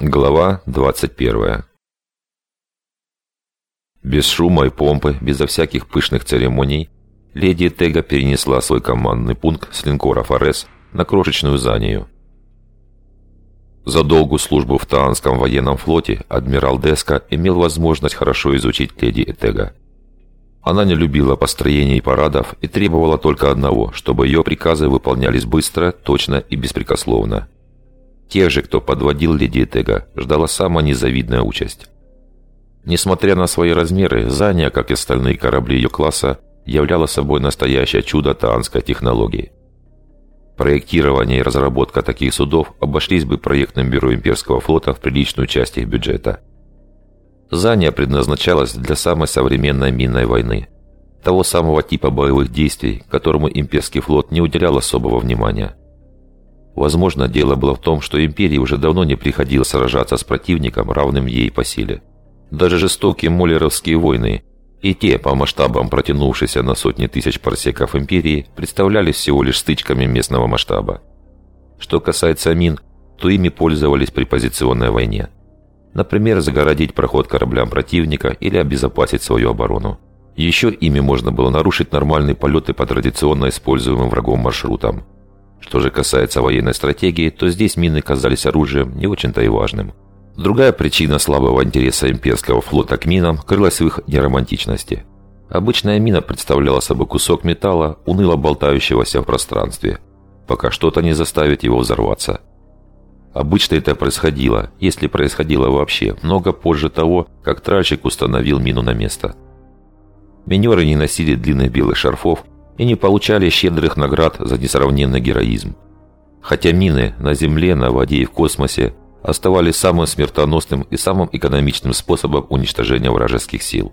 Глава 21 Без шума и помпы, безо всяких пышных церемоний, леди Тега перенесла свой командный пункт с линкора «Форес» на крошечную Занию. За долгую службу в Таанском военном флоте адмирал Деска имел возможность хорошо изучить леди Этега. Она не любила построений парадов и требовала только одного, чтобы ее приказы выполнялись быстро, точно и беспрекословно – Тех же, кто подводил леди Тега, ждала самая незавидная участь. Несмотря на свои размеры, Заня, как и остальные корабли ее класса, являла собой настоящее чудо таанской технологии. Проектирование и разработка таких судов обошлись бы проектным бюро имперского флота в приличную часть их бюджета. Заня предназначалась для самой современной минной войны, того самого типа боевых действий, которому имперский флот не уделял особого внимания – Возможно, дело было в том, что империи уже давно не приходилось сражаться с противником, равным ей по силе. Даже жестокие моллеровские войны, и те, по масштабам протянувшиеся на сотни тысяч парсеков империи, представлялись всего лишь стычками местного масштаба. Что касается мин, то ими пользовались при позиционной войне. Например, загородить проход кораблям противника или обезопасить свою оборону. Еще ими можно было нарушить нормальные полеты по традиционно используемым врагом маршрутам – что же касается военной стратегии, то здесь мины казались оружием не очень-то и важным. Другая причина слабого интереса имперского флота к минам крылась в их неромантичности. Обычная мина представляла собой кусок металла, уныло болтающегося в пространстве, пока что-то не заставит его взорваться. Обычно это происходило, если происходило вообще, много позже того, как тральщик установил мину на место. Минеры не носили длинных белых шарфов, и не получали щедрых наград за несравненный героизм. Хотя мины на Земле, на воде и в космосе оставались самым смертоносным и самым экономичным способом уничтожения вражеских сил.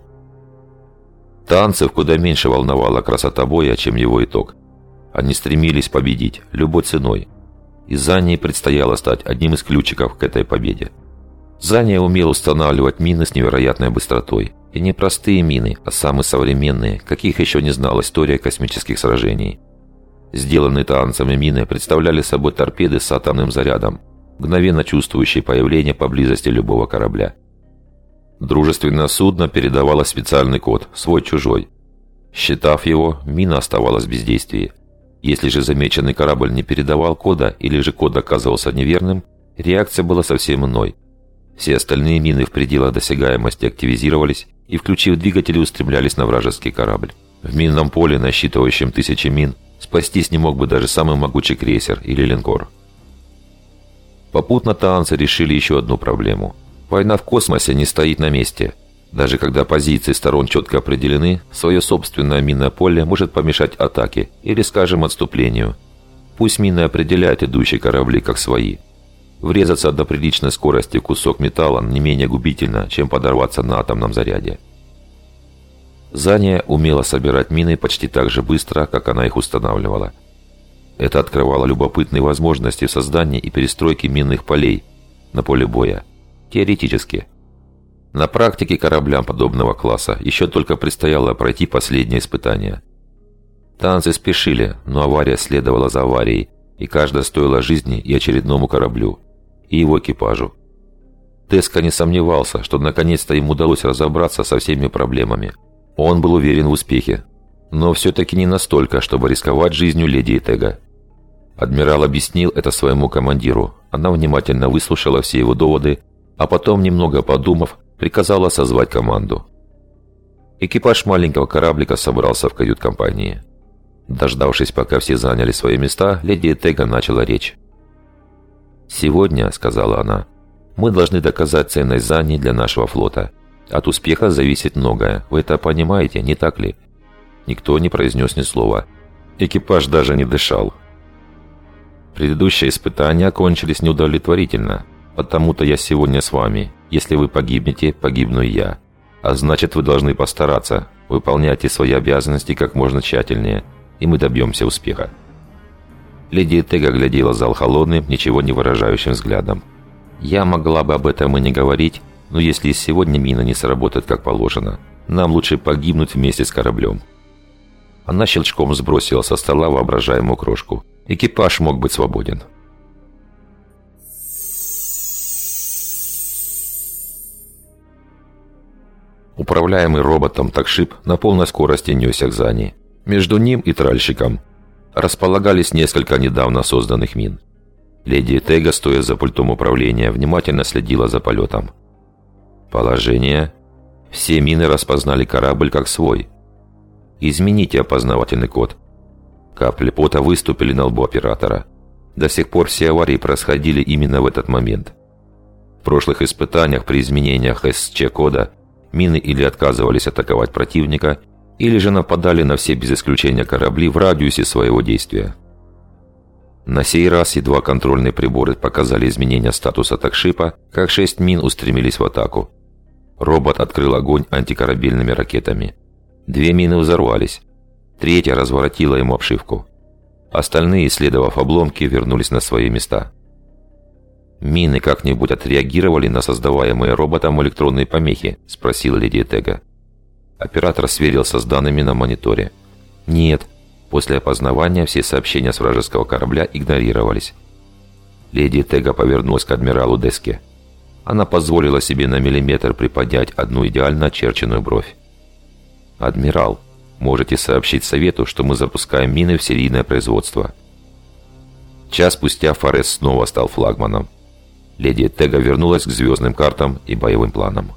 Танцев куда меньше волновала красота боя, чем его итог. Они стремились победить любой ценой. И Зании предстояло стать одним из ключиков к этой победе. Зания умел устанавливать мины с невероятной быстротой – и не простые мины, а самые современные, каких еще не знала история космических сражений. Сделанные танцами мины представляли собой торпеды с атомным зарядом, мгновенно чувствующие появление поблизости любого корабля. Дружественное судно передавало специальный код, свой-чужой. Считав его, мина оставалась в бездействии. Если же замеченный корабль не передавал кода или же код оказывался неверным, реакция была совсем иной. Все остальные мины в пределах досягаемости активизировались и, включив двигатели, устремлялись на вражеский корабль. В минном поле, насчитывающем тысячи мин, спастись не мог бы даже самый могучий крейсер или линкор. Попутно таанцы решили еще одну проблему. Война в космосе не стоит на месте. Даже когда позиции сторон четко определены, свое собственное минное поле может помешать атаке или, скажем, отступлению. Пусть мины определяют идущие корабли как свои – Врезаться до приличной скорости кусок металла не менее губительно, чем подорваться на атомном заряде. Зания умела собирать мины почти так же быстро, как она их устанавливала. Это открывало любопытные возможности в создании и перестройке минных полей на поле боя. Теоретически. На практике кораблям подобного класса еще только предстояло пройти последнее испытание. Танцы спешили, но авария следовала за аварией, и каждая стоила жизни и очередному кораблю и его экипажу. Теска не сомневался, что наконец-то им удалось разобраться со всеми проблемами. Он был уверен в успехе, но все-таки не настолько, чтобы рисковать жизнью леди Этега. Адмирал объяснил это своему командиру. Она внимательно выслушала все его доводы, а потом, немного подумав, приказала созвать команду. Экипаж маленького кораблика собрался в кают-компании. Дождавшись, пока все заняли свои места, леди Этега начала речь. «Сегодня», — сказала она, — «мы должны доказать ценность Зани для нашего флота. От успеха зависит многое. Вы это понимаете, не так ли?» Никто не произнес ни слова. Экипаж даже не дышал. Предыдущие испытания окончились неудовлетворительно. Потому-то я сегодня с вами. Если вы погибнете, погибну и я. А значит, вы должны постараться. Выполняйте свои обязанности как можно тщательнее, и мы добьемся успеха. Леди Тега глядела зал холодным, ничего не выражающим взглядом. «Я могла бы об этом и не говорить, но если сегодня мина не сработает как положено, нам лучше погибнуть вместе с кораблем». Она щелчком сбросила со стола воображаемую крошку. Экипаж мог быть свободен. Управляемый роботом такшип на полной скорости несся к Зани. Между ним и тральщиком располагались несколько недавно созданных мин. Леди Тега, стоя за пультом управления, внимательно следила за полетом. Положение. Все мины распознали корабль как свой. Измените опознавательный код. Капли пота выступили на лбу оператора. До сих пор все аварии происходили именно в этот момент. В прошлых испытаниях при изменениях СЧ-кода мины или отказывались атаковать противника, или же нападали на все без исключения корабли в радиусе своего действия. На сей раз едва контрольные приборы показали изменения статуса такшипа, как шесть мин устремились в атаку. Робот открыл огонь антикорабельными ракетами. Две мины взорвались. Третья разворотила ему обшивку. Остальные, исследовав обломки, вернулись на свои места. «Мины как-нибудь отреагировали на создаваемые роботом электронные помехи?» – спросила леди Тега. Оператор сверился с данными на мониторе. «Нет». После опознавания все сообщения с вражеского корабля игнорировались. Леди Тега повернулась к адмиралу Деске. Она позволила себе на миллиметр приподнять одну идеально очерченную бровь. «Адмирал, можете сообщить Совету, что мы запускаем мины в серийное производство». Час спустя Форес снова стал флагманом. Леди Тега вернулась к звездным картам и боевым планам.